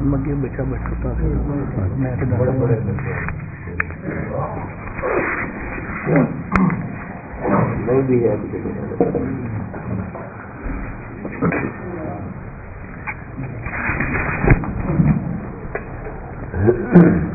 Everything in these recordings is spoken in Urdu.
مگے بچا بچا میں نہیں بھی ہے۔ بس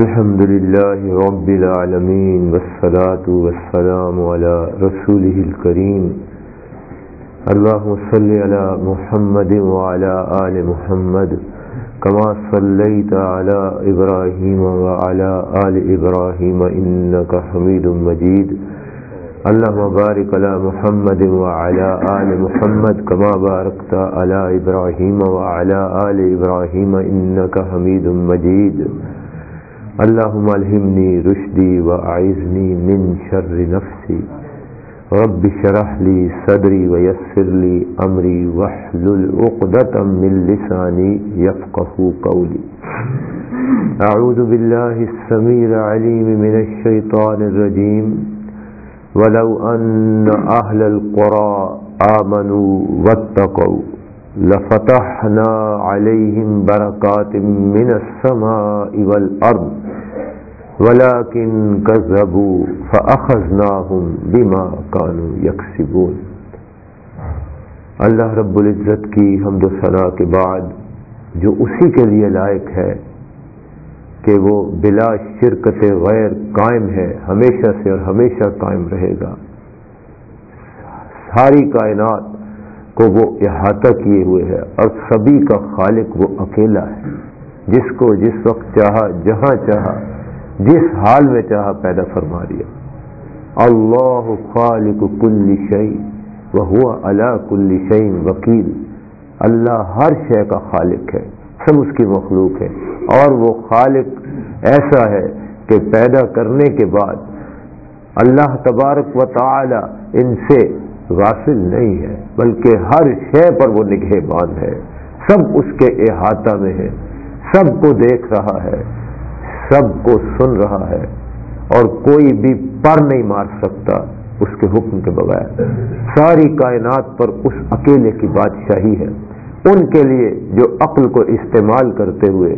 الحمد لله رب العالمين والصلاة والسلام على رسوله الكريم. اللهم صل على محمد وعلى آل محمد كما صليت على إبراهيم وعلى آل إبراهيم إنك حميد مجيد. اللهم بارك على محمد وعلى آل محمد كما باركت على إبراهيم وعلى آل إبراهيم إنك حميد مجيد. اللهم الهمني رشدي وأعزني من شر نفسي. رب شرح لي صدري ويسر لي أمري واحلل عقدة من لساني يفقه قولي. أعوذ بالله السميع العليم من الشيطان الرجيم. ولو أن أهل القرى آمنوا واتقوا، لفتحنا عليهم بركات من السماء والأرض. ولكن كذبوا فأخذناهم بما كانوا يكسبون اللہ رب العزت کی حمد و ثناء کے بعد جو اسی کے لیے لائق ہے کہ وہ بلا شرکت غیر قائم ہے، ہمیشہ سے اور ہمیشہ قائم رہے گا۔ ساری کائنات کو وہ احاطہ کیے ہوئے ہے اور سبھی کا خالق وہ اکیلا ہے۔ جس کو جس وقت چاہا، جہاں چاہا جس حال میں چاہا پیدا فرما دیا۔ اللہ خالق کل شعی وہ ہوا اللہ کل شعین وکیل۔ اللہ ہر شے کا خالق ہے، سب اس کی مخلوق ہے۔ اور وہ خالق ایسا ہے کہ پیدا کرنے کے بعد اللہ تبارک و تعالی ان سے غافل نہیں ہے، بلکہ ہر شے پر وہ نگہ بان ہے۔ سب اس کے احاطہ میں ہے، سب کو دیکھ رہا ہے۔ سب کو سن رہا ہے اور کوئی بھی پر نہیں مار سکتا اس کے حکم کے بغیر۔ ساری کائنات پر اس اکیلے کی بادشاہی ہے۔ ان کے لیے جو عقل کو استعمال کرتے ہوئے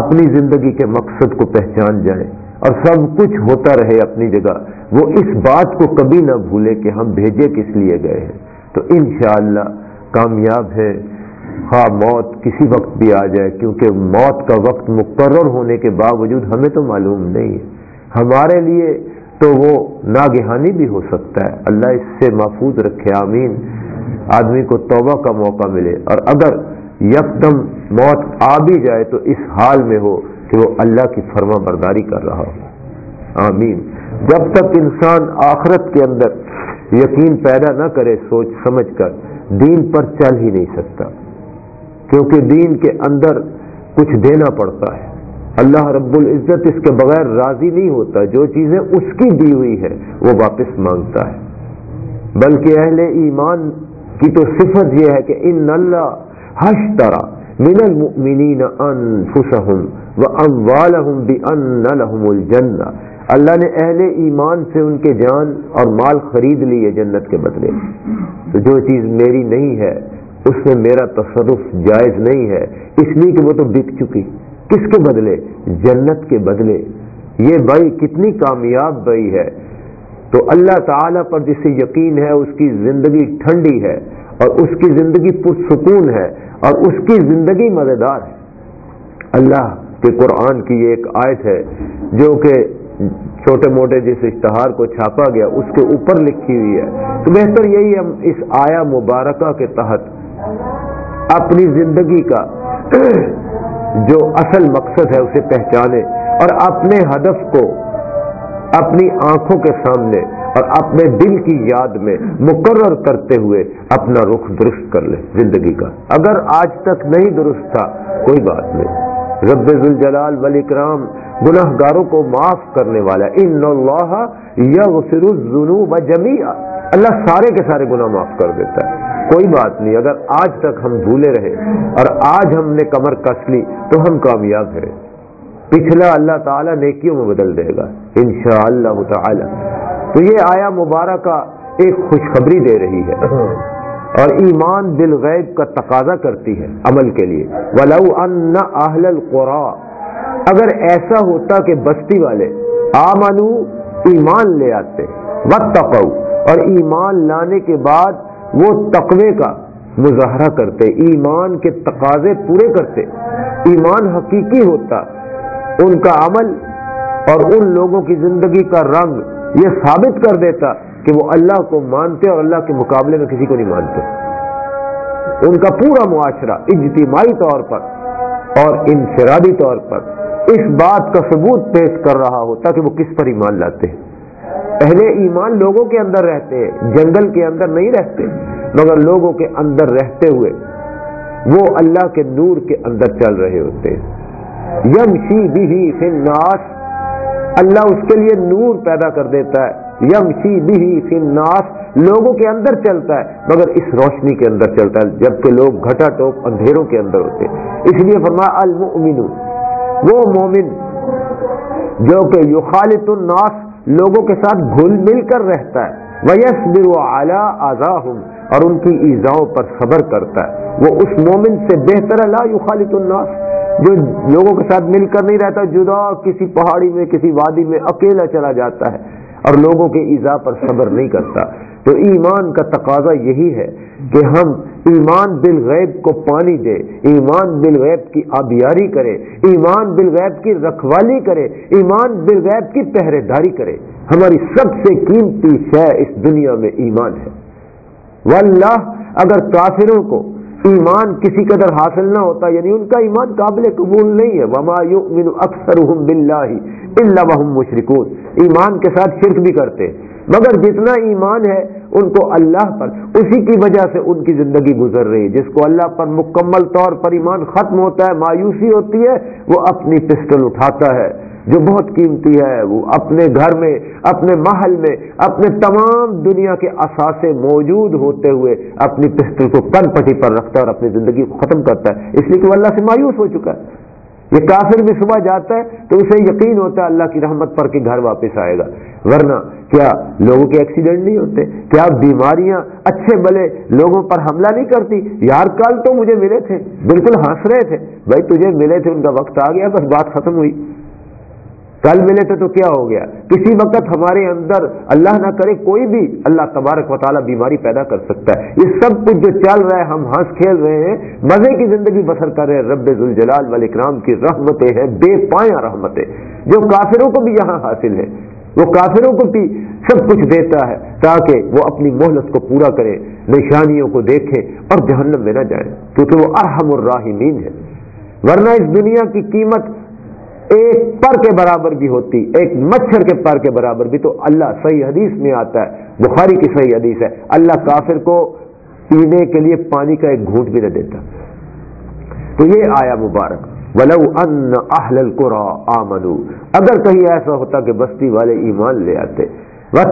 اپنی زندگی کے مقصد کو پہچان جائیں اور سب کچھ ہوتا رہے اپنی جگہ، وہ اس بات کو کبھی نہ بھولے کہ ہم بھیجے کس لیے گئے ہیں۔ تو انشاءاللہ کامیاب ہے۔ خواہ موت کسی وقت بھی آ جائے، کیونکہ موت کا وقت مقرر ہونے کے باوجود ہمیں تو معلوم نہیں ہے۔ ہمارے لیے تو وہ ناگہانی بھی ہو سکتا ہے۔ اللہ اس سے محفوظ رکھے، آمین۔ آدمی کو توبہ کا موقع ملے۔ اور اگر یکدم موت آ بھی جائے تو اس حال میں ہو کہ وہ اللہ کی فرما برداری کر رہا ہو۔ آمین۔ جب تک انسان آخرت کے اندر یقین پیدا نہ کرے، سوچ سمجھ کر دین پر چل ہی نہیں سکتا۔ کیونکہ دین کے اندر کچھ دینا پڑتا ہے۔ اللہ رب العزت اس کے بغیر راضی نہیں ہوتا، جو چیزیں اس کی دی ہوئی ہے وہ واپس مانگتا ہے۔ بلکہ اہل ایمان کی تو صفت یہ ہے کہ ان اللہ حش طرح من المؤمنین انفسهم واموالهم بان لهم الجنہ۔ اللہ نے اہل ایمان سے ان کے جان اور مال خرید لی ہے جنت کے بدلے۔ تو جو چیز میری نہیں ہے اس میں میرا تصرف جائز نہیں ہے، اس لیے کہ وہ تو بک چکی۔ کس کے بدلے؟ جنت کے بدلے۔ یہ بھائی کتنی کامیاب بھائی ہے۔ تو اللہ تعالی پر جسے یقین ہے، اس کی زندگی ٹھنڈی ہے اور اس کی زندگی پرسکون ہے اور اس کی زندگی مزیدار ہے۔ اللہ کے قرآن کی یہ ایک آیت ہے، جو کہ چھوٹے موٹے جس اشتہار کو چھاپا گیا، اس کے اوپر لکھی ہوئی ہے۔ تو بہتر یہی ہم اس آیا مبارکہ کے تحت اپنی زندگی کا جو اصل مقصد ہے اسے پہچانے اور اپنے ہدف کو اپنی آنکھوں کے سامنے اور اپنے دل کی یاد میں مقرر کرتے ہوئے اپنا رخ درست کر لے زندگی کا۔ اگر آج تک نہیں درست تھا، کوئی بات نہیں۔ رب الجلال ولی کرام گناہ گاروں کو معاف کرنے والا، ان اللہ یا الذنوب جميعا اللہ سارے کے سارے گناہ معاف کر دیتا ہے۔ کوئی بات نہیں، اگر آج تک ہم بھولے رہے اور آج ہم نے کمر کس لی تو ہم کامیاب ہیں۔ پچھلا اللہ تعالیٰ نیکیوں میں بدل دے گا ان شاء اللہ تعالی۔ تو یہ آیا مبارکہ ایک خوشخبری دے رہی ہے اور ایمان بالغیب کا تقاضا کرتی ہے عمل کے لیے۔ ولو ان اہل القرا اگر ایسا ہوتا کہ بستی والے آمنو، ایمان لے آتے وقت اور ایمان لانے کے بعد وہ تقوی کا مظاہرہ کرتے، ایمان کے تقاضے پورے کرتے، ایمان حقیقی ہوتا، ان کا عمل اور ان لوگوں کی زندگی کا رنگ یہ ثابت کر دیتا کہ وہ اللہ کو مانتے اور اللہ کے مقابلے میں کسی کو نہیں مانتے۔ ان کا پورا معاشرہ اجتماعی طور پر اور انفرادی طور پر اس بات کا ثبوت پیش کر رہا ہوتا کہ وہ کس پر ایمان لاتے ہیں۔ اہل ایمان لوگوں کے اندر رہتے ہیں، جنگل کے اندر نہیں رہتے، مگر لوگوں کے اندر رہتے ہوئے وہ اللہ کے نور کے اندر چل رہے ہوتے ہیں۔ یم شی بھی ناس اللہ اس کے لیے نور پیدا کر دیتا ہے۔ یم شی بھی ناس لوگوں کے اندر چلتا ہے، مگر اس روشنی کے اندر چلتا ہے، جبکہ لوگ گھٹا ٹوپ اندھیروں کے اندر ہوتے ہیں۔ اس لیے فرما المؤمن وہ مومن جو کہ یخالط الناس لوگوں کے ساتھ گھل مل کر رہتا ہے۔ ویس بر اعلیٰ اور ان کی ایزاؤں پر صبر کرتا ہے۔ وہ اس مومن سے بہتر اللہ یخالط الناس۔ جو لوگوں کے ساتھ مل کر نہیں رہتا، جدا کسی پہاڑی میں، کسی وادی میں اکیلا چلا جاتا ہے۔ اور لوگوں کے ایزا پر صبر نہیں کرتا۔ تو ایمان کا تقاضا یہی ہے کہ ہم ایمان بالغیب کو پانی دے ایمان بالغیب کی آبیاری کرے ایمان بالغیب کی رکھوالی کرے ایمان بالغیب کی پہرے داری کرے ہماری سب سے قیمتی شے اس دنیا میں ایمان ہے۔ واللہ، اگر کافروں کو ایمان کسی قدر حاصل نہ ہوتا یعنی ان کا ایمان قابل قبول نہیں ہے۔ وما یؤمن اکثر اللہ وهم مشرکون۔ ایمان کے ساتھ شرک بھی کرتے۔ مگر جتنا ایمان ہے، ان کو اللہ پر، اسی کی وجہ سے ان کی زندگی گزر رہی جس کو اللہ پر مکمل طور پر ایمان ختم ہوتا ہے، مایوسی ہوتی ہے، وہ اپنی پسٹل اٹھاتا ہے۔ جو بہت قیمتی ہے، وہ اپنے گھر میں، اپنے محل میں، اپنے تمام دنیا کے اثاثے موجود ہوتے ہوئے اپنی پستل کو کن پٹی پر رکھتا ہے اور اپنی زندگی کو ختم کرتا ہے۔ اس لیے کہ وہ اللہ سے مایوس ہو چکا ہے۔ یہ کافر بھی صبح جاتا ہے تو اسے یقین ہوتا ہے اللہ کی رحمت پر کہ گھر واپس آئے گا۔ ورنہ کیا لوگوں کے ایکسیڈنٹ نہیں ہوتے؟ کیا بیماریاں اچھے بلے لوگوں پر حملہ نہیں کرتی؟ یار کل تو مجھے ملے تھے، بالکل ہنس رہے تھے۔ بھائی تجھے ملے تھے، ان کا وقت آ گیا، بس بات ختم ہوئی۔ کل ملے تھے تو کیا ہو گیا؟ کسی وقت ہمارے اندر اللہ نہ کرے کوئی بھی اللہ تبارک و تعالیٰ بیماری پیدا کر سکتا ہے۔ یہ سب کچھ جو چل رہا ہے، ہم ہنس کھیل رہے ہیں، مزے کی زندگی بسر کر رہے ہیں۔ رب الجلال والاکرام کی رحمتیں ہیں، بے پایا رحمتیں۔ جو کافروں کو بھی یہاں حاصل ہے، وہ کافروں کو بھی سب کچھ دیتا ہے تاکہ وہ اپنی مہلت کو پورا کرے، نشانیوں کو دیکھے اور جہنم میں نہ جائے کیونکہ وہ ارحم الراحمین ہے۔ ورنہ اس دنیا کی قیمت ایک پر کے برابر بھی ہوتی، ایک مچھر کے پر کے برابر بھی، تو اللہ صحیح حدیث میں آتا ہے، بخاری کی صحیح حدیث ہے، اللہ کافر کو پینے کے لیے پانی کا ایک گھونٹ بھی نہ دیتا۔ تو یہ آیا مبارک، ولو ان اہل القرا آمنو اگر کہیں ایسا ہوتا کہ بستی والے ایمان لے آتے وہ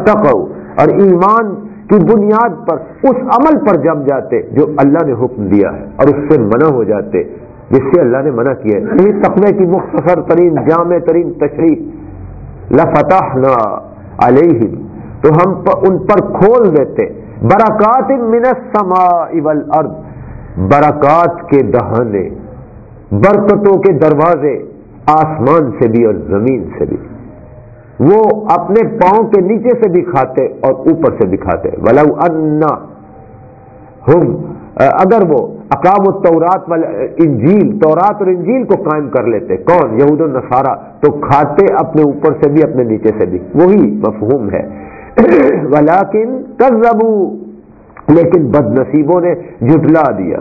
اور ایمان کی بنیاد پر، اس عمل پر جم جاتے جو اللہ نے حکم دیا ہے، اور اس سے منع ہو جاتے۔ جس سے اللہ نے منع کیا ہے۔ تقوی کی مختصر ترین، جامع ترین تشریح لفتح نہ علیہم۔ تو ہم ان پر کھول دیتے۔ برکات من السماء والارض۔ برکات کے دہانے، برکتوں کے دروازے آسمان سے بھی اور زمین سے بھی۔ وہ اپنے پاؤں کے نیچے سے بھی کھاتے اور اوپر سے بھی کھاتے۔ ولو انا ہم اگر وہ اقام التورات انجیل، تورات اور انجیل کو قائم کر لیتے، کون؟ یہود النصارہ تو کھاتے اپنے اوپر سے بھی، اپنے نیچے سے بھی۔ وہی مفہوم ہے۔ ولاکن کر لیکن بد نصیبوں نے جٹلا دیا۔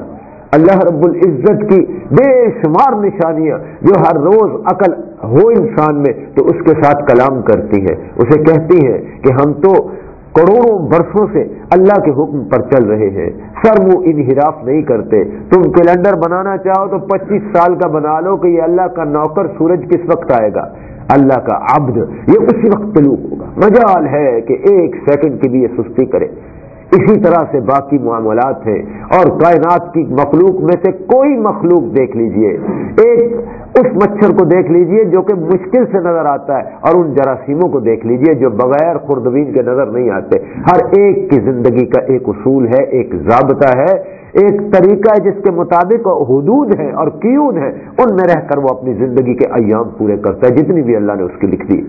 اللہ رب العزت کی بے شمار نشانیاں جو ہر روز عقل ہو انسان میں، تو اس کے ساتھ کلام کرتی ہیں۔ اسے کہتی ہیں کہ ہم تو کروڑوں برسوں سے اللہ کے حکم پر چل رہے ہیں۔ سر وہ انحراف نہیں کرتے۔ تم کیلنڈر بنانا چاہو تو پچیس سال کا بنا لو کہ یہ اللہ کا نوکر سورج کس وقت آئے گا۔ اللہ کا عبد یہ اسی وقت طلوع ہوگا۔ مجال ہے کہ ایک سیکنڈ کی بھی یہ سستی کرے۔ اسی طرح سے باقی معاملات ہیں۔ اور کائنات کی مخلوق میں سے کوئی مخلوق دیکھ لیجیے۔ ایک اس مچھر کو دیکھ لیجیے جو کہ مشکل سے نظر آتا ہے، اور ان جراثیموں کو دیکھ لیجیے جو بغیر خوردبین کے نظر نہیں آتے۔ ہر ایک کی زندگی کا ایک اصول ہے، ایک ضابطہ ہے، ایک طریقہ ہے جس کے مطابق حدود ہیں اور کیون ہیں۔ ان میں رہ کر وہ اپنی زندگی کے ایام پورے کرتا ہے، جتنی بھی اللہ نے اس کی لکھ دی۔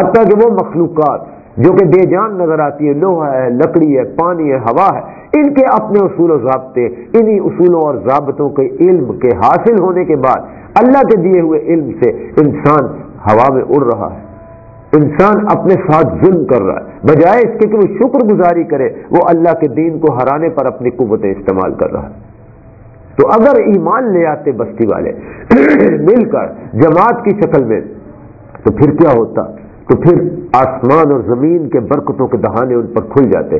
حتیٰ کہ وہ مخلوقات جو کہ بے جان نظر آتی ہے، لوہا ہے، لکڑی ہے، پانی ہے، ہوا ہے، ان کے اپنے اصول و ضابطے، انہی اصولوں اور ضابطوں کے علم کے حاصل ہونے کے بعد اللہ کے دیے ہوئے علم سے انسان ہوا میں اڑ رہا ہے۔ انسان اپنے ساتھ ظلم کر رہا ہے۔ بجائے اس کے کہ وہ شکر گزاری کرے، وہ اللہ کے دین کو ہرانے پر اپنی قوتیں استعمال کر رہا ہے۔ تو اگر ایمان لے آتے بستی والے، مل کر جماعت کی شکل میں، تو پھر کیا ہوتا؟ تو پھر آسمان اور زمین کے برکتوں کے دہانے ان پر کھل جاتے۔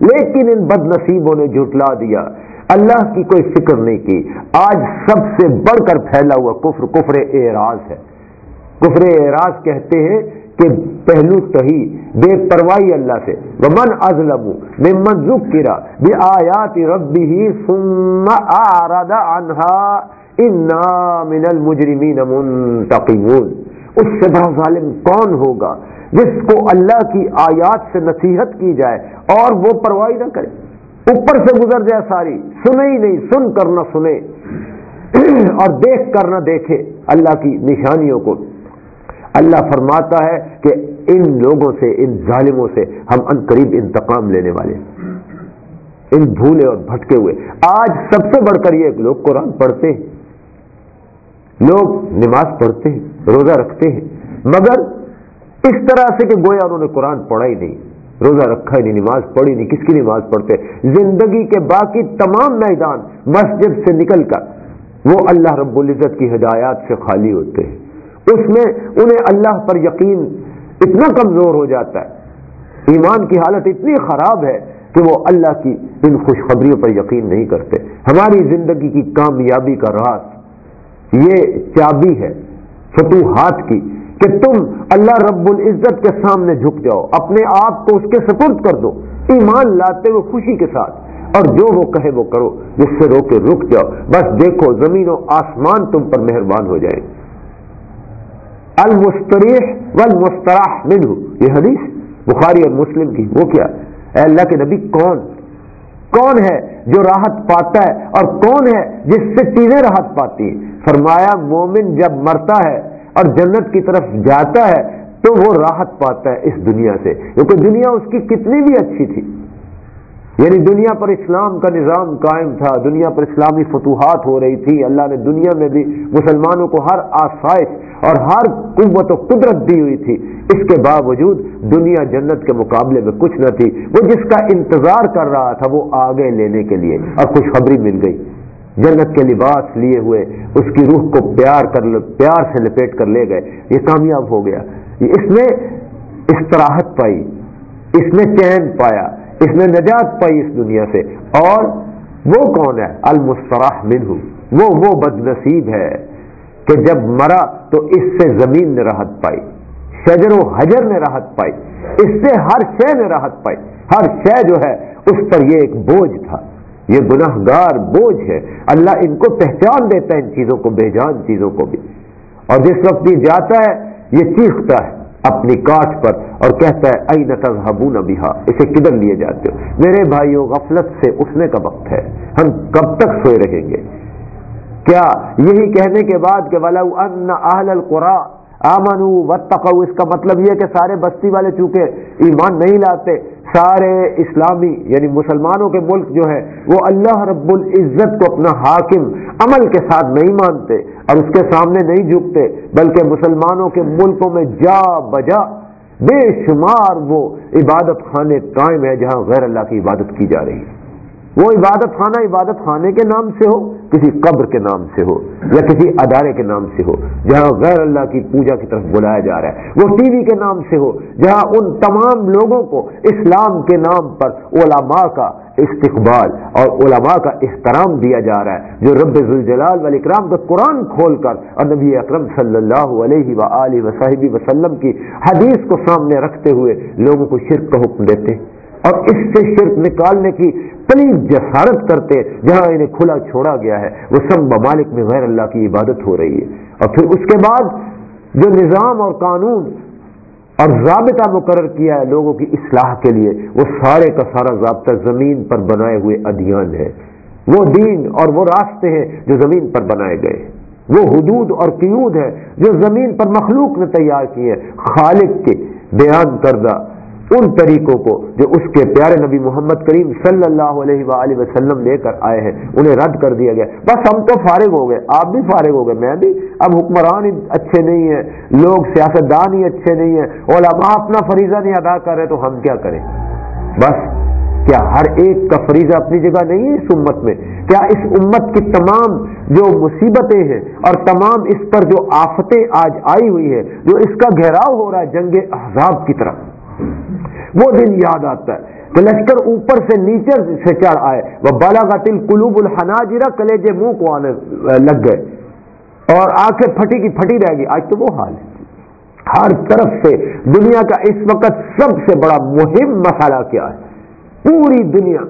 لیکن ان بد نصیبوں نے جھٹلا دیا۔ اللہ کی کوئی فکر نہیں کی۔ آج سب سے بڑھ کر پھیلا ہوا کفر کفر اعراض ہے۔ کفر اعراض کہتے ہیں کہ پہلو تہی بے پرواہی اللہ سے۔ من ازلم ممن ذکر بے آیات ربی ہی انہا من المجرمین منتقمون۔ اس سے بڑا ظالم کون ہوگا جس کو اللہ کی آیات سے نصیحت کی جائے اور وہ پرواہی نہ کرے؟ اوپر سے گزر جائے ساری، سنے ہی نہیں، سن کر نہ سنے۔ اور دیکھ کر نہ دیکھے اللہ کی نشانیوں کو۔ اللہ فرماتا ہے کہ ان لوگوں سے، ان ظالموں سے ہم ان قریب انتقام لینے والے ان بھولے اور بھٹکے ہوئے۔ آج سب سے بڑھ کر یہ لوگ قرآن پڑھتے ہیں۔ لوگ نماز پڑھتے ہیں، روزہ رکھتے ہیں، مگر اس طرح سے کہ گویا انہوں نے قرآن پڑھا ہی نہیں، روزہ رکھا ہی نہیں، نماز پڑھی نہیں، کس کی نماز پڑھتے زندگی کے باقی تمام میدان مسجد سے نکل کر وہ اللہ رب العزت کی ہدایات سے خالی ہوتے ہیں۔ اس میں انہیں اللہ پر یقین اتنا کمزور ہو جاتا ہے، ایمان کی حالت اتنی خراب ہے کہ وہ اللہ کی ان خوشخبریوں پر یقین نہیں کرتے۔ ہماری زندگی کی کامیابی کا راز یہ چابی ہے، فتوحات کی، کہ تم اللہ رب العزت کے سامنے جھک جاؤ، اپنے آپ کو اس کے سپرد کر دو، ایمان لاتے ہوئے خوشی کے ساتھ۔ اور جو وہ کہے وہ کرو، جس سے رو کے رک جاؤ۔ بس دیکھو، زمین و آسمان تم پر مہربان ہو جائے المستریح والمستراح منہ۔ یہ حدیث بخاری اور مسلم کی۔ وہ کیا؟ اے اللہ کے نبی، کون کون ہے جو راحت پاتا ہے اور کون ہے جس سے چیزیں راحت پاتی ہیں؟ فرمایا، مومن جب مرتا ہے اور جنت کی طرف جاتا ہے تو وہ راحت پاتا ہے اس دنیا سے۔ کیونکہ دنیا اس کی کتنی بھی اچھی تھی۔ یعنی دنیا پر اسلام کا نظام قائم تھا، دنیا پر اسلامی فتوحات ہو رہی تھی۔ اللہ نے دنیا میں بھی مسلمانوں کو ہر آسائش اور ہر قوت و قدرت دی ہوئی تھی۔ اس کے باوجود دنیا جنت کے مقابلے میں کچھ نہ تھی۔ وہ جس کا انتظار کر رہا تھا وہ آگے لینے کے لیے اور خوشخبری مل گئی۔ جنت کے لباس لیے ہوئے، اس کی روح کو پیار کر پیار سے لپیٹ کر لے گئے۔ یہ کامیاب ہو گیا۔ اس نے استراحت پائی۔ اس نے چین پایا۔ اس نے نجات پائی اس دنیا سے۔ اور وہ کون ہے؟ المستراح منہ۔ وہ وہ بد نصیب ہے۔ کہ جب مرا تو اس سے زمین نے راحت پائی، شجر و حجر نے راحت پائی، اس سے ہر شے نے راحت پائی۔ ہر شے جو ہے، اس پر یہ ایک بوجھ تھا۔ یہ گناہ گار بوجھ ہے۔ اللہ ان کو پہچان دیتا ہے ان چیزوں کو بے جان چیزوں کو بھی۔ اور جس وقت یہ جاتا ہے، یہ چیختا ہے اپنی کاٹ پر اور کہتا ہے ائی نتبو بہا؟ اسے کدھر لیے جاتے ہو۔ میرے بھائیوں غفلت سے اٹھنے کا وقت ہے۔ ہم کب تک سوئے رہیں گے؟ کیا یہی کہنے کے بعد کہ ولو ان اہل القرا آمن و اس کا مطلب یہ کہ سارے بستی والے چونکہ ایمان نہیں لاتے، سارے اسلامی یعنی مسلمانوں کے ملک جو ہے وہ اللہ رب العزت کو اپنا حاکم عمل کے ساتھ نہیں مانتے اور اس کے سامنے نہیں جھکتے، بلکہ مسلمانوں کے ملکوں میں جا بجا بے شمار وہ عبادت خانے قائم ہے جہاں غیر اللہ کی عبادت کی جا رہی ہے۔ وہ عبادت خانہ عبادت خانے کے نام سے ہو کسی قبر کے نام سے ہو یا کسی ادارے کے نام سے ہو، جہاں غیر اللہ کی پوجا کی طرف بلایا جا رہا ہے، وہ ٹی وی کے نام سے ہو، جہاں ان تمام لوگوں کو اسلام کے نام پر علماء کا استقبال اور علماء کا احترام دیا جا رہا ہے، جو رب الجلال والی اکرام کا قرآن کھول کر اور نبی اکرم صلی اللہ علیہ و وصحبی وسلم کی حدیث کو سامنے رکھتے ہوئے لوگوں کو شرک کا حکم دیتے اور اس سے شرک نکالنے کی پلیز جسارت کرتے جہاں انہیں کھلا چھوڑا گیا ہے، وہ سب ممالک میں غیر اللہ کی عبادت ہو رہی ہے۔ اور پھر اس کے بعد جو نظام اور قانون اور ضابطہ مقرر کیا ہے لوگوں کی اصلاح کے لیے، وہ سارے کا سارا ضابطہ زمین پر بنائے ہوئے ادھیان ہے۔ وہ دین اور وہ راستے ہیں جو زمین پر بنائے گئے۔ وہ حدود اور قیود ہے جو زمین پر مخلوق نے تیار کی ہے خالق کے بیان کردہ ان طریقوں کو جو اس کے پیارے نبی محمد کریم صلی اللہ علیہ وآلہ وسلم لے کر آئے ہیں، انہیں رد کر دیا گیا۔ بس ہم تو فارغ ہو گئے، آپ بھی فارغ ہو گئے، میں بھی۔ اب حکمران ہی اچھے نہیں ہیں، لوگ سیاستدان ہی اچھے نہیں ہیں، علماء اپنا فریضہ نہیں ادا کر رہے تو ہم کیا کریں؟ بس، کیا ہر ایک کا فریضہ اپنی جگہ نہیں ہے اس امت میں؟ کیا اس امت کی تمام جو مصیبتیں ہیں اور تمام اس پر جو آفتیں آج آئی ہوئی ہے جو اس کا گھیراؤ ہو رہا ہے جنگ احزاب کی طرف؟ وہ دن یاد آتا ہے کہ لشکر اوپر سے نیچے سے چڑھ آئے۔ وہ بالا کا تل کلوب الحنا جرا منہ کو آنے لگ گئے۔ اور آنکھیں پھٹی کی پھٹی رہ گئی۔ آج تو وہ حال ہے۔ ہر طرف سے دنیا کا اس وقت سب سے بڑا مہم مسئلہ کیا ہے۔ پوری دنیا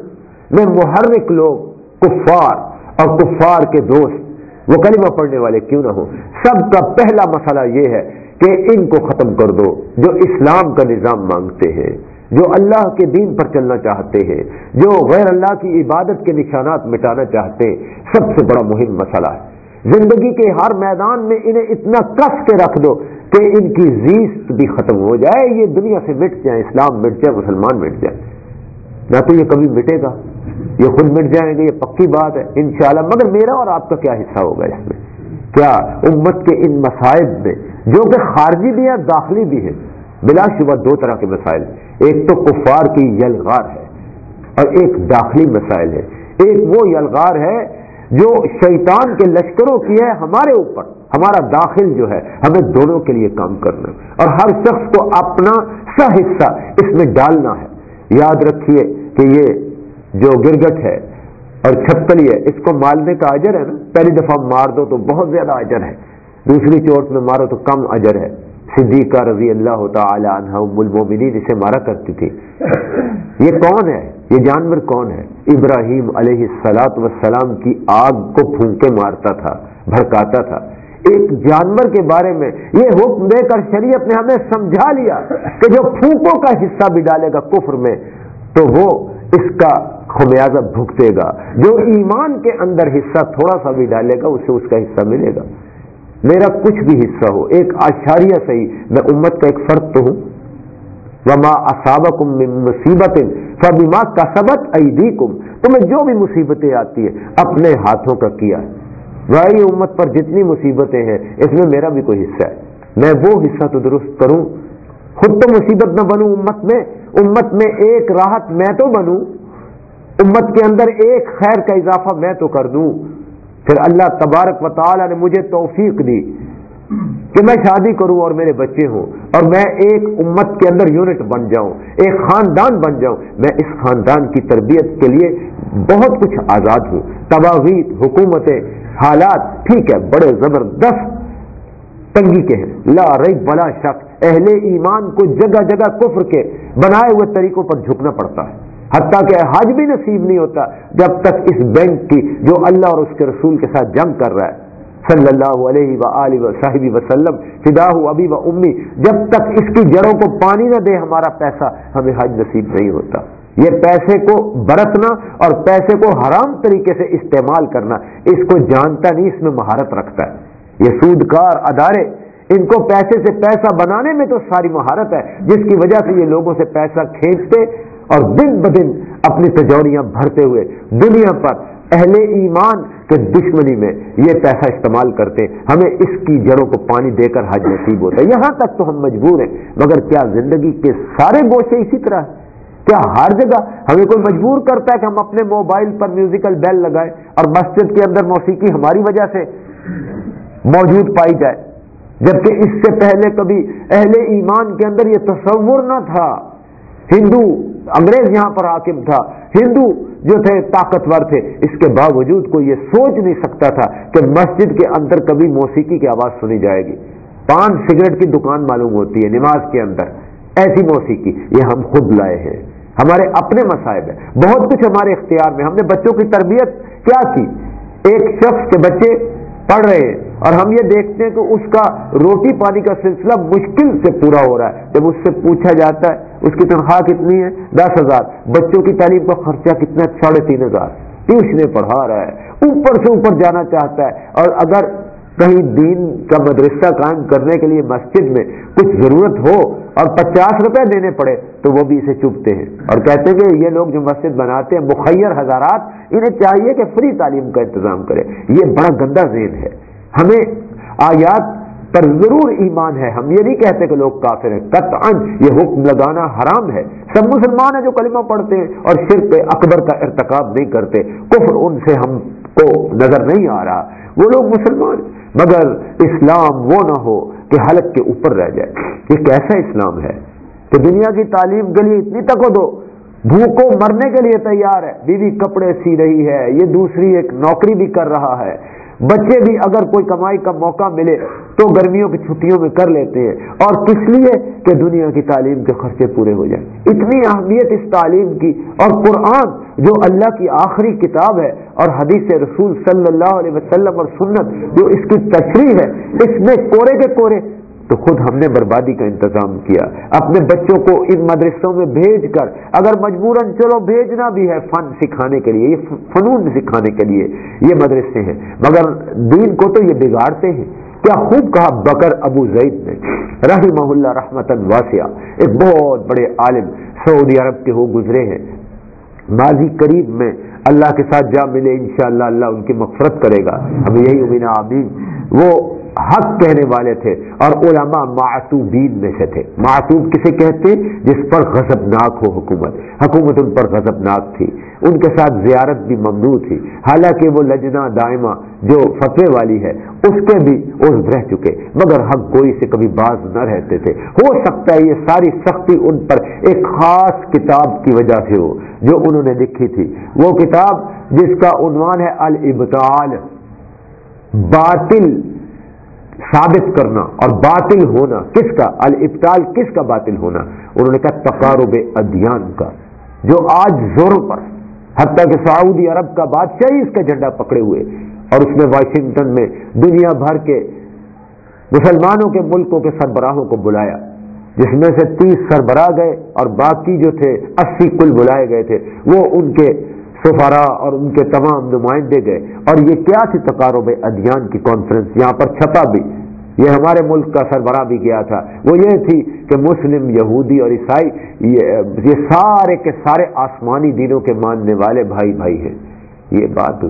میں محرک لوگ کفار اور کفار کے دوست۔ وہ کلمہ پڑھنے والے کیوں نہ ہو سب کا پہلا مسئلہ یہ ہے کہ ان کو ختم کر دو جو اسلام کا نظام مانگتے ہیں۔ جو اللہ کے دین پر چلنا چاہتے ہیں، جو غیر اللہ کی عبادت کے نشانات مٹانا چاہتے ہیں، سب سے بڑا مہم مسئلہ ہے۔ زندگی کے ہر میدان میں انہیں اتنا کس کے رکھ دو کہ ان کی زیست بھی ختم ہو جائے، یہ دنیا سے مٹ جائے اسلام مٹ جائے، مسلمان مٹ جائے نہ تو یہ کبھی مٹے گا، یہ خود مٹ جائیں گے، یہ پکی بات ہے، انشاءاللہ۔ مگر میرا اور آپ کا کیا حصہ ہوگا اس میں؟ کیا امت کے ان مسائل میں، جو کہ خارجی بھی ہے داخلی بھی ہے بلا شبہ دو طرح کے مسائل ایک تو کفار کی یلغار ہے اور ایک داخلی مسائل ہے ایک وہ یلغار ہے جو شیطان کے لشکروں کی ہے ہمارے اوپر۔ ہمارا داخل جو ہے، ہمیں دونوں کے لیے کام کرنا۔ اور ہر شخص کو اپنا سا حصہ اس میں ڈالنا ہے۔ یاد رکھیے کہ یہ جو گرگٹ ہے اور چھپکلی ہے، اس کو مارنے کا اجر ہے نا۔ پہلی دفعہ مار دو تو بہت زیادہ اجر ہے۔ دوسری چوٹ میں مارو تو کم اجر ہے۔ صدیقہ رضی اللہ تعالی عنہ ام المومنین اسے مارا کرتی تھی۔ یہ کون ہے؟ یہ جانور کون ہے؟ ابراہیم علیہ السلاط وسلام کی آگ کو پھونکے مارتا تھا، بھڑکاتا تھا۔ ایک جانور کے بارے میں یہ حکم دے کر شریعت نے ہمیں سمجھا لیا کہ جو پھونکوں کا حصہ بھی ڈالے گا کفر میں، تو وہ اس کا خمیازہ بھگتے گا۔ جو ایمان کے اندر حصہ تھوڑا سا بھی ڈالے گا، اسے اس کا حصہ ملے گا۔ میرا کچھ بھی حصہ ہو، ایک آشاریہ صحیح، میں امت کا ایک فرق تو ہوں۔ وما اصابک مصیبت فبما کا سبق تمہیں جو بھی مصیبتیں آتی ہیں، اپنے ہاتھوں کا کیا بھائی امت پر جتنی مصیبتیں ہیں، اس میں میرا بھی کوئی حصہ ہے۔ میں وہ حصہ تو درست کروں۔ خود تو مصیبت نہ بنوں امت میں۔ امت میں ایک راحت میں تو بنوں۔ امت کے اندر ایک خیر کا اضافہ میں تو کر دوں۔ پھر اللہ تبارک و تعالی نے مجھے توفیق دی کہ میں شادی کروں اور میرے بچے ہوں اور میں ایک امت کے اندر یونٹ بن جاؤں، ایک خاندان بن جاؤں۔ میں اس خاندان کی تربیت کے لیے بہت کچھ آزاد ہوں۔ تباغیت، حکومتیں، حالات ٹھیک ہے، بڑے زبردست تنگی کے ہیں۔ لا رئی بلا شخص اہل ایمان کو جگہ جگہ کفر کے بنائے ہوئے طریقوں پر جھکنا پڑتا ہے۔ حتیٰ کہ حج بھی نصیب نہیں ہوتا جب تک اس بینک کی جو اللہ اور اس کے رسول کے ساتھ جنگ کر رہا ہے۔ صلی اللہ علیہ و صاحب وسلم فدا ابھی و امی، جب تک اس کی جڑوں کو پانی نہ دے ہمارا پیسہ، ہمیں حج نصیب نہیں ہوتا۔ یہ پیسے کو برتنا اور پیسے کو حرام طریقے سے استعمال کرنا، اس کو جانتا نہیں، اس میں مہارت رکھتا ہے۔ یہ سودکار ادارے، ان کو پیسے سے پیسہ بنانے میں تو ساری مہارت ہے، جس کی وجہ سے یہ لوگوں سے پیسہ کھینچتے اور دن بدن اپنی تجوریاں بھرتے ہوئے دنیا پر اہل ایمان کے دشمنی میں یہ پیسہ استعمال کرتے ہمیں اس کی جڑوں کو پانی دے کر حج نصیب ہوتا ہے۔ یہاں تک تو ہم مجبور ہیں، مگر کیا زندگی کے سارے گوشے اسی طرح کیا ہر جگہ ہمیں کوئی مجبور کرتا ہے کہ ہم اپنے موبائل پر میوزیکل بیل لگائیں اور مسجد کے اندر موسیقی ہماری وجہ سے موجود پائی جائے؟ جبکہ اس سے پہلے کبھی اہل ایمان کے اندر یہ تصور نہ تھا۔ ہندو انگریز یہاں پر حاکم تھا، ہندو جو تھے طاقتور تھے، اس کے باوجود کوئی یہ سوچ نہیں سکتا تھا کہ مسجد کے اندر کبھی موسیقی کی آواز سنی جائے گی۔ پان سگریٹ کی دکان معلوم ہوتی ہے، نماز کے اندر۔ ایسی موسیقی، یہ ہم خود لائے ہیں۔ ہمارے اپنے مسائب ہیں۔ بہت کچھ ہمارے اختیار میں۔ ہم نے بچوں کی تربیت کیا کی ایک شخص کے بچے پڑھ رہے ہیں اور ہم یہ دیکھتے ہیں کہ اس کا روٹی پانی کا سلسلہ مشکل سے پورا ہو رہا ہے۔ جب اس سے پوچھا جاتا ہے اس کی تنخواہ کتنی ہے؟ دس ہزار۔ بچوں کی تعلیم کا خرچہ کتنا ساڑھے تین ہزار۔ ٹیوشنیں پڑھا رہا ہے۔ اوپر سے اوپر جانا چاہتا ہے۔ اور اگر کہیں دین کا مدرسہ قائم کرنے کے لیے مسجد میں کچھ ضرورت ہو اور پچاس روپے دینے پڑے، تو وہ بھی اسے چپتے ہیں۔ اور کہتے ہیں کہ یہ لوگ جو مسجد بناتے ہیں، مخیر حضارات انہیں چاہیے کہ فری تعلیم کا انتظام کرے۔ یہ بڑا گندا ذہن ہے۔ ہمیں آیات پر ضرور ایمان ہے۔ ہم یہ نہیں کہتے کہ لوگ کافر ہیں۔ قطعا یہ حکم لگانا حرام ہے۔ سب مسلمان ہیں جو کلمہ پڑھتے ہیں اور شرک اکبر کا ارتکاب نہیں کرتے۔ کفر ان سے ہم کو نظر نہیں آ رہا۔ وہ لوگ مسلمان مگر اسلام وہ نہ ہو کہ حلق کے اوپر رہ جائے۔ یہ کیسا اسلام ہے کہ دنیا کی تعلیم کے لیے اتنی تک دو بھوکو مرنے کے لیے تیار ہے۔ بیوی کپڑے سی رہی ہے۔ یہ دوسری ایک نوکری بھی کر رہا ہے۔ بچے بھی اگر کوئی کمائی کا موقع ملے تو گرمیوں کی چھٹیوں میں کر لیتے ہیں اور کس لیے کہ دنیا کی تعلیم کے خرچے پورے ہو جائیں۔ اتنی اہمیت اس تعلیم کی اور قرآن جو اللہ کی آخری کتاب ہے اور حدیث رسول صلی اللہ علیہ وسلم اور سنت جو اس کی تشریح ہے، اس میں کورے کے کورے تو خود ہم نے بربادی کا انتظام کیا۔ اپنے بچوں کو ان مدرسوں میں بھیج کر، اگر مجبوراً چلو بھیجنا بھی ہے فن سکھانے کے لیے، یہ فنون سکھانے کے لیے یہ مدرسے ہیں۔ مگر دین کو تو یہ بگاڑتے ہیں۔ کیا خوب کہا بکر ابو زید نے۔ رحمہ اللہ رحمت واسعہ۔ ایک بہت بڑے عالم سعودی عرب کے ہو گزرے ہیں۔ ماضی قریب میں اللہ کے ساتھ جا ملے، انشاءاللہ اللہ ان کی مغفرت کرے گا۔ ہمیں یہی امین آمین۔ وہ حق کہنے والے تھے اور علماء معصوبین میں سے تھے۔ معصوب کسے کہتے جس پر غضب ناک ہو حکومت۔ حکومت ان پر غضب ناک تھی۔ ان کے ساتھ زیارت بھی ممنوع تھی۔ حالانکہ وہ لجنا دائمہ جو فتوے والی ہے، اس کے بھی عرض رہ چکے۔ مگر حق گوئی سے کبھی باز نہ رہتے تھے۔ ہو سکتا ہے یہ ساری سختی ان پر ایک خاص کتاب کی وجہ سے ہو، جو انہوں نے لکھی تھی۔ وہ کتاب جس کا عنوان ہے البتال باطل۔ ثابت کرنا اور باطل ہونا، کس کا؟ الابطال کس کا باطل ہونا؟ انہوں نے کہا تقارب ادیان کا، جو آج زوروں پر، حتیٰ کہ سعودی عرب کا بادشاہ ہی اس کا جھنڈا پکڑے ہوئے، اور اس نے واشنگٹن میں دنیا بھر کے مسلمانوں کے ملکوں کے سربراہوں کو بلایا، جس میں سے تیس سربراہ گئے اور باقی جو تھے، اسی کل بلائے گئے تھے، وہ ان کے سفارا اور ان کے تمام نمائندے گئے۔ اور یہ کیا تھی تقارب ادیان کی کانفرنس یہاں پر چھپا بھی۔ یہ ہمارے ملک کا سربراہ بھی گیا تھا۔ وہ یہ تھی کہ مسلم، یہودی اور عیسائی یہ سارے کے سارے آسمانی دینوں کے ماننے والے بھائی بھائی ہیں۔ یہ بات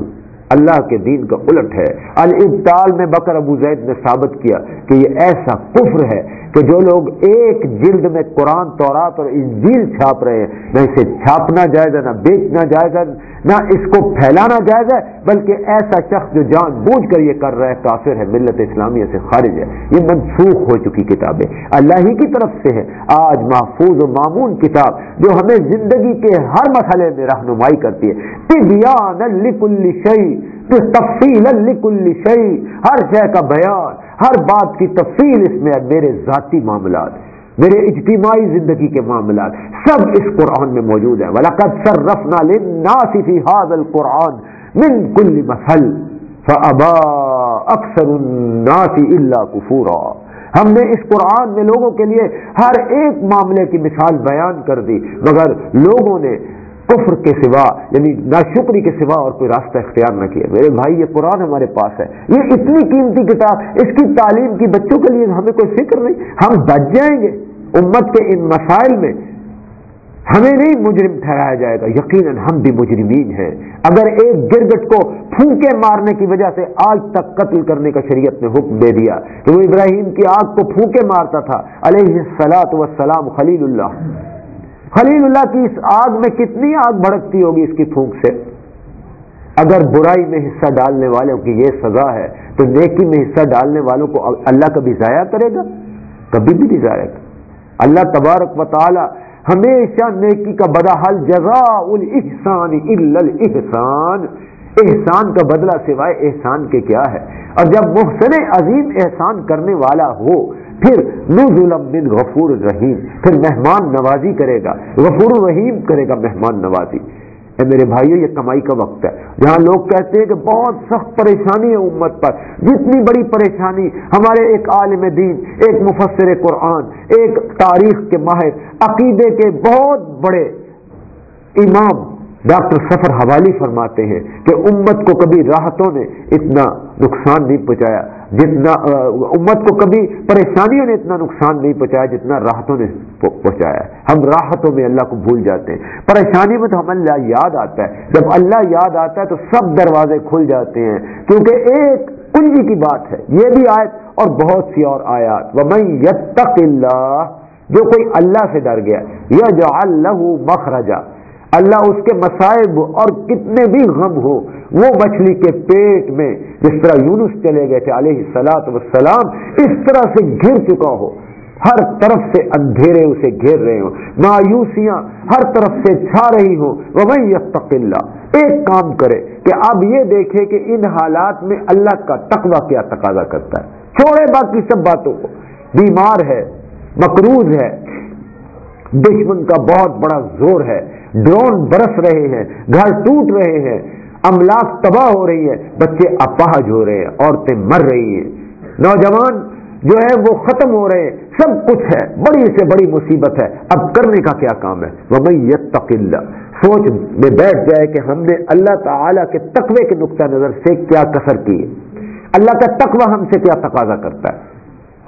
اللہ کے دین کا الٹ ہے۔ الابتال میں بکر ابو زید نے ثابت کیا کہ یہ ایسا کفر ہے کہ جو لوگ ایک جلد میں قرآن، تورات اور انجیل چھاپ رہے ہیں، نہ اسے چھاپنا جائے گا نہ بیچنا جائے گا نہ اس کو پھیلانا جائے گا بلکہ ایسا شخص جو جان بوجھ کر یہ کر رہا ہے، کافر ہے، ملت اسلامیہ سے خارج ہے۔ یہ منسوخ ہو چکی کتابیں۔ اللہ ہی کی طرف سے ہے۔ آج محفوظ و معمون کتاب جو ہمیں زندگی کے ہر مسئلے میں رہنمائی کرتی ہے۔ لکل تفصیل لکل شعی ہر شے کا بیان، ہر بات کی تفصیل اس میں ہے، میرے ذاتی معاملات، میرے اجتماعی زندگی کے معاملات، سب اس قرآن میں موجود ہے ولاقت سر رفنا قرآن من کل مسل فبا اکثر الناس الا کفورا ہم نے اس قرآن میں لوگوں کے لیے ہر ایک معاملے کی مثال بیان کر دی، مگر لوگوں نے کفر کے سوا یعنی ناشکری کے سوا اور کوئی راستہ اختیار نہ کیا۔ میرے بھائی، یہ قرآن ہمارے پاس ہے۔ یہ اتنی قیمتی کتاب، اس کی تعلیم کی بچوں کے لیے ہمیں کوئی فکر نہیں۔ ہم بچ جائیں گے۔ امت کے ان مسائل میں ہمیں نہیں مجرم ٹھہرایا جائے گا۔ یقیناً ہم بھی مجرمین ہیں۔ اگر ایک گرگٹ کو پھونکے مارنے کی وجہ سے آج تک قتل کرنے کا شریعت نے حکم دے دیا کہ وہ ابراہیم کی آگ کو پھونکے مارتا تھا۔ علیہ السلاط وسلام خلیل اللہ۔ خلیل اللہ کی اس آگ میں کتنی آگ بھڑکتی ہوگی اس کی پھونک سے؟ اگر برائی میں حصہ ڈالنے والوں کی یہ سزا ہے، تو نیکی میں حصہ ڈالنے والوں کو اللہ کبھی ضائع کرے گا؟ کبھی بھی نہیں ضائع کرے اللہ تبارک و تعالی ہمیشہ نیکی کا بدا حل جزا الحسان احسان احسان کا بدلہ سوائے احسان کے کیا ہے؟ اور جب محسن عظیم احسان کرنے والا ہو پھر ظلم بن غفور رحیم پھر مہمان نوازی کرے گا۔ غفور الرحیم کرے گا مہمان نوازی۔ اے میرے بھائیو، یہ کمائی کا وقت ہے۔ جہاں لوگ کہتے ہیں کہ بہت سخت پریشانی ہے امت پر۔ جتنی بڑی پریشانی ہمارے ایک عالم دین، ایک مفسر قرآن، ایک تاریخ کے ماہر، عقیدے کے بہت بڑے امام ڈاکٹر سفر حوالی فرماتے ہیں کہ امت کو کبھی راحتوں نے اتنا نقصان نہیں پہنچایا۔ جتنا امت کو کبھی پریشانیوں نے اتنا نقصان نہیں پہنچایا جتنا راحتوں نے پہنچایا ہم راحتوں میں اللہ کو بھول جاتے ہیں۔ پریشانی میں تو ہم اللہ یاد آتا ہے۔ جب اللہ یاد آتا ہے تو سب دروازے کھل جاتے ہیں۔ کیونکہ ایک کنجی کی بات ہے۔ یہ بھی آیت اور بہت سی اور آیات۔ وہ میں اللہ جو کوئی اللہ سے ڈر گیا یا جو اللہ مخرجا۔ اللہ اس کے مسائب اور کتنے بھی غم ہو، وہ مچھلی کے پیٹ میں جس طرح یونس چلے گئے تھے علیہ سلاط وسلام اس طرح سے گر چکا ہو۔ ہر طرف سے اندھیرے اسے گھیر رہے ہوں۔ مایوسیاں ہر طرف سے چھا رہی ہوں۔ وہ اللہ، ایک کام کرے کہ اب یہ دیکھے کہ ان حالات میں اللہ کا تقوی کیا تقاضا کرتا ہے۔ چھوڑے باقی سب باتوں کو۔ بیمار ہے، مقروض ہے، دشمن کا بہت بڑا زور ہے۔ ڈرون برس رہے ہیں، گھر ٹوٹ رہے ہیں، املاک تباہ ہو رہی ہے، بچے اپاہج ہو رہے ہیں، عورتیں مر رہی ہیں۔ نوجوان جو ہے وہ ختم ہو رہے ہیں، سب کچھ ہے، بڑی سے بڑی مصیبت ہے۔ اب کرنے کا کیا کام ہے؟ وہ میں سوچ میں بیٹھ جائے کہ ہم نے اللہ تعالی کے تقوی کے نقطہ نظر سے کیا کثر کی ہے۔ اللہ کا تقوی ہم سے کیا تقاضا کرتا ہے؟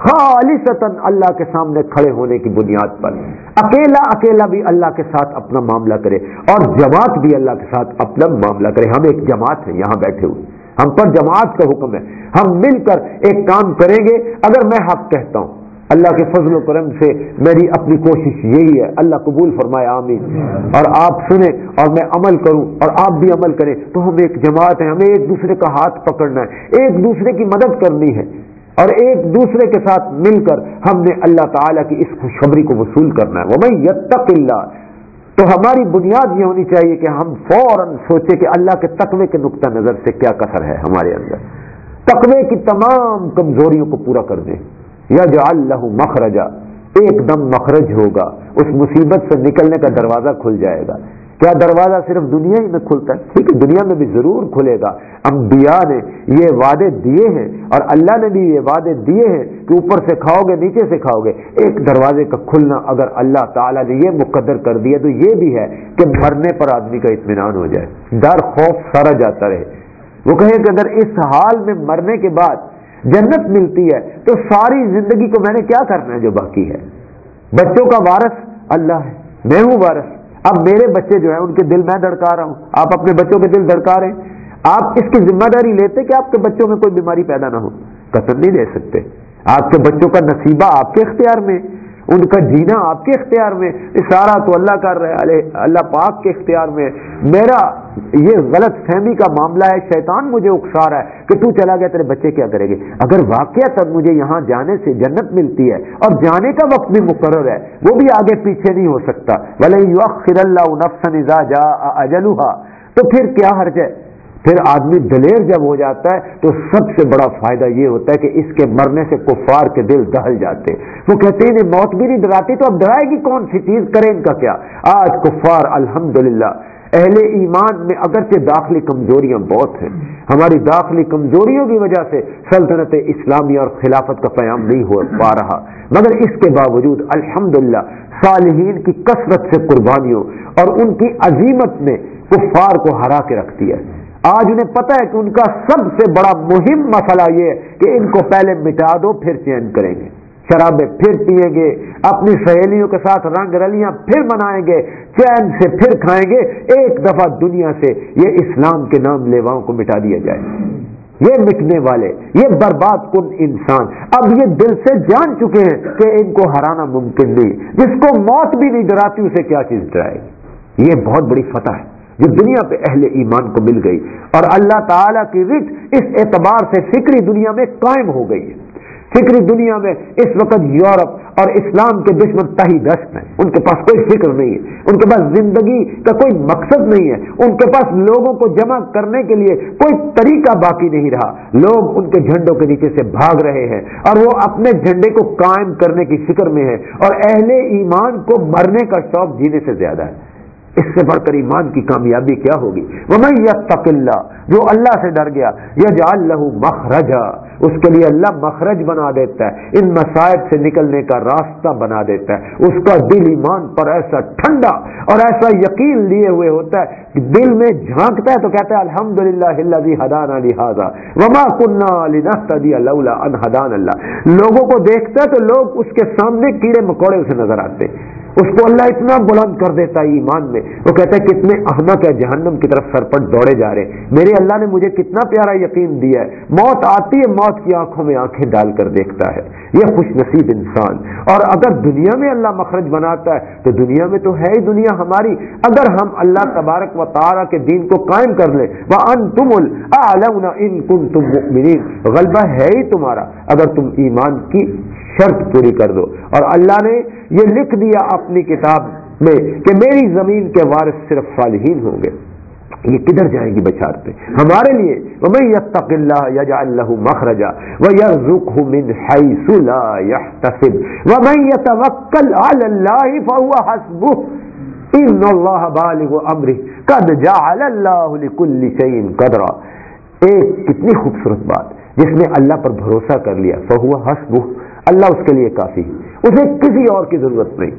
خالصتا اللہ کے سامنے کھڑے ہونے کی بنیاد پر۔ اکیلا اکیلا بھی اللہ کے ساتھ اپنا معاملہ کرے اور جماعت بھی اللہ کے ساتھ اپنا معاملہ کرے۔ ہم ایک جماعت ہیں، یہاں بیٹھے ہوئے۔ ہم پر جماعت کا حکم ہے۔ ہم مل کر ایک کام کریں گے۔ اگر میں حق کہتا ہوں، اللہ کے فضل و کرم سے میری اپنی کوشش یہی ہے۔ اللہ قبول فرمائے، آمین۔ اور آپ سنیں اور میں عمل کروں اور آپ بھی عمل کریں۔ تو ہم ایک جماعت ہیں، ہمیں ایک دوسرے کا ہاتھ پکڑنا ہے، ایک دوسرے کی مدد کرنی ہے۔ اور ایک دوسرے کے ساتھ مل کر ہم نے اللہ تعالیٰ کی اس خوشخبری کو وصول کرنا ہے۔ وہ میں یتق اللہ تو ہماری بنیاد یہ ہونی چاہیے کہ ہم فوراً سوچے کہ اللہ کے تقوی کے نقطہ نظر سے کیا کثر ہے ہمارے اندر۔ تقوی کی تمام کمزوریوں کو پورا کر دیں۔ یا جو اللہ مخرجا، ایک دم مخرج ہوگا۔ اس مصیبت سے نکلنے کا دروازہ کھل جائے گا۔ کیا دروازہ صرف دنیا ہی میں کھلتا ہے؟ ٹھیک ہے، دنیا میں بھی ضرور کھلے گا۔ انبیاء نے یہ وعدے دیے ہیں اور اللہ نے بھی یہ وعدے دیے ہیں کہ اوپر سے کھاؤ گے، نیچے سے کھاؤ گے۔ ایک دروازے کا کھلنا اگر اللہ تعالیٰ نے یہ مقدر کر دیا تو یہ بھی ہے کہ مرنے پر آدمی کا اطمینان ہو جائے۔ ڈر، خوف سارا جاتا رہے۔ وہ کہیں کہ اگر اس حال میں مرنے کے بعد جنت ملتی ہے تو ساری زندگی کو میں نے کیا کرنا ہے جو باقی ہے؟ بچوں کا وارث اللہ ہے، میں ہوں وارث۔ اب میرے بچے جو ہیں، ان کے دل میں دڑکا رہا ہوں۔ آپ اپنے بچوں کے دل دڑکا رہے ہیں۔ آپ اس کی ذمہ داری لیتے کہ آپ کے بچوں میں کوئی بیماری پیدا نہ ہو۔ قتل نہیں لے سکتے۔ آپ کے بچوں کا نصیبہ آپ کے اختیار میں ان کا جینا آپ کے اختیار میں سارا تو اللہ کر رہے اللہ پاک کے اختیار میں۔ میرا یہ غلط فہمی کا معاملہ ہے، شیطان مجھے اکسا رہا ہے کہ تو چلا گیا، تیرے بچے کیا کرے گے اگر واقعہ تب مجھے یہاں جانے سے جنت ملتی ہے اور جانے کا وقت بھی مقرر ہے، وہ بھی آگے پیچھے نہیں ہو سکتا۔ بھلے اللہ جا اجلوہا تو پھر کیا حرج ہے؟ پھر آدمی دلیر جب ہو جاتا ہے تو سب سے بڑا فائدہ یہ ہوتا ہے کہ اس کے مرنے سے کفار کے دل دہل جاتے وہ کہتے ہیں موت بھی نہیں ڈراتی تو اب ڈرائے گی کون سی چیز، کریں ان کا کیا؟ آج کفار، الحمدللہ، اہل ایمان میں اگرچہ داخلی کمزوریاں بہت ہیں۔ ہماری داخلی کمزوریوں کی وجہ سے سلطنت اسلامی اور خلافت کا قیام نہیں ہو پا رہا۔ مگر اس کے باوجود الحمدللہ، صالحین کی کثرت سے قربانیوں اور ان کی عظیمت نے کفار کو ہرا کے رکھتی ہے۔ آج انہیں پتہ ہے کہ ان کا سب سے بڑا مہم مسئلہ یہ ہے کہ ان کو پہلے مٹا دو، پھر چین کریں گے۔ شرابیں پھر پیئیں گے، اپنی سہیلیوں کے ساتھ رنگ رلیاں پھر منائیں گے، چین سے پھر کھائیں گے۔ ایک دفعہ دنیا سے یہ اسلام کے نام لیواؤں کو مٹا دیا جائے۔ یہ مٹنے والے، یہ برباد کن انسان۔ اب یہ دل سے جان چکے ہیں کہ ان کو ہرانا ممکن نہیں۔ جس کو موت بھی نہیں ڈراتی، اسے کیا چیز ڈرائے گی؟ یہ بہت بڑی فتح ہے۔ جو دنیا پہ اہل ایمان کو مل گئی اور اللہ تعالی کی رٹ اس اعتبار سے فکری دنیا میں قائم ہو گئی ہے۔ فکری دنیا میں اس وقت یورپ اور اسلام کے دشمن تہی دست ہیں۔ ان کے پاس کوئی فکر نہیں ہے۔ ان کے پاس زندگی کا کوئی مقصد نہیں ہے۔ ان کے پاس لوگوں کو جمع کرنے کے لیے کوئی طریقہ باقی نہیں رہا۔ لوگ ان کے جھنڈوں کے نیچے سے بھاگ رہے ہیں اور وہ اپنے جھنڈے کو قائم کرنے کی فکر میں ہے اور اہل ایمان کو مرنے کا شوق جینے سے زیادہ ہے۔ اس سے بڑھ کر ایمان کی کامیابی کیا ہوگی؟ وہ میں اللہ جو اللہ سے ڈر گیا یا جال مخرجا، اس کے لیے اللہ مخرج بنا دیتا ہے، ان مسائب سے نکلنے کا راستہ بنا دیتا ہے۔ اس کا دل ایمان پر ایسا ٹھنڈا اور ایسا یقین لیے ہوئے ہوتا ہے کہ دل میں جھانکتا ہے تو کہتا ہے الحمد للہ حدان علی وما کنہ اللہ ان حدان اللہ۔ لوگوں کو دیکھتا ہے تو لوگ اس کے سامنے کیڑے مکوڑے اسے نظر آتے اس کو اللہ اتنا بلند کر دیتا ہے ایمان میں۔ وہ کہتا ہے، کتنے احمد ہے جہنم کی طرف سرپٹ دوڑے جا رہے میرے اللہ نے مجھے کتنا پیارا یقین دیا ہے۔ موت آتی ہے، موت کی آنکھوں میں آنکھیں ڈال کر دیکھتا ہے۔ یہ خوش نصیب انسان۔ اور اگر دنیا میں اللہ مخرج بناتا ہے، تو دنیا میں تو ہے ہی دنیا ہماری۔ اگر ہم اللہ تبارک و تارا کے دین کو قائم کر لیں وہ ان تم ان کن تم غلبہ ہے ہی تمہارا۔ اگر تم ایمان کی شرط پوری کر دو۔ اور اللہ نے یہ لکھ دیا اپنی کتاب میں کہ میری زمین کے وارث صرف صالحین ہوں گے۔ یہ کدھر جائیں گی بچارتے ہمارے لیے۔ میں یتق اللہ یجا اللہ مخرجا و یرزق من حیث لا يحتسب۔ ومن يتوکل علی اللہ فهو حسبه ان اللہ بالغ امره قد جعل اللہ لكل شيء قدرا۔ ایک کتنی خوبصورت بات جس نے اللہ پر بھروسہ کر لیا۔ فهو حسبه۔ اللہ اس کے لیے کافی ہے۔ اسے کسی اور کی ضرورت نہیں۔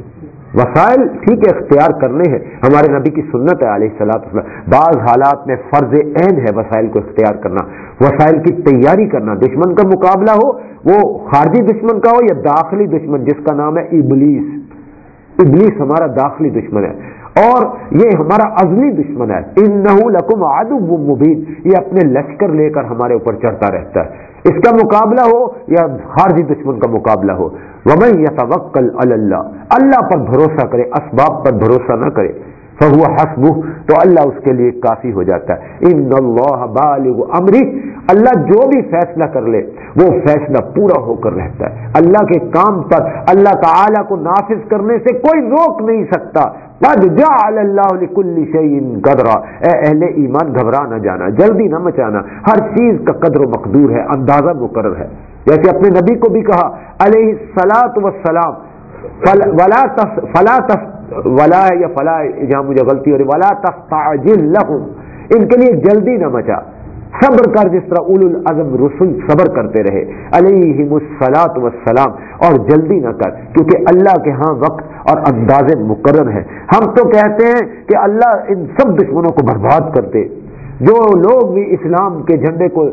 وسائل ٹھیک ہے، اختیار کرنے ہیں۔ ہمارے نبی کی سنت ہے علیہ سلاۃ بعض حالات میں فرض عین ہے وسائل کو اختیار کرنا۔ وسائل کی تیاری کرنا، دشمن کا مقابلہ ہو، وہ خارجی دشمن کا ہو یا داخلی دشمن، جس کا نام ہے ابلیس۔ ابلیس ہمارا داخلی دشمن ہے۔ اور یہ ہمارا عزمی دشمن ہے۔ ان لکم آدم مبین۔ یہ اپنے لشکر لے کر ہمارے اوپر چڑھتا رہتا ہے۔ اس کا مقابلہ ہو یا خارجی دشمن کا مقابلہ ہو؟ ومن یا توکل اللہ اللہ پر بھروسہ کرے، اسباب پر بھروسہ نہ کرے۔ فہو حسب تو اللہ اس کے لیے کافی ہو جاتا ہے۔ ان اللہ بالغ امری اللہ جو بھی فیصلہ کر لے، وہ فیصلہ پورا ہو کر رہتا ہے۔ اللہ کے کام پر اللہ تعالی کو نافذ کرنے سے کوئی روک نہیں سکتا۔ قد جعل اللہ لکل شیء قدرا۔ اے اہل ایمان، گھبرا نہ جانا، جلدی نہ مچانا۔ ہر چیز کا قدر و مقدور ہے، اندازہ مقرر ہے۔ جیسے اپنے نبی کو بھی کہا، علیہ السلاۃ وسلام فلا فلا ولا یا فلا جہاں مجھے غلطی ہو رہی، ولا تستعجل لهم ان کے لیے جلدی نہ مچا۔ صبر کر جس طرح اول العظم رسول صبر کرتے رہے۔ علیہ مسلاط وسلام اور جلدی نہ کر کیونکہ اللہ کے ہاں وقت اور انداز مقرر ہے۔ ہم تو کہتے ہیں کہ اللہ ان سب دشمنوں کو برباد کرتے۔ جو لوگ بھی اسلام کے جھنڈے کو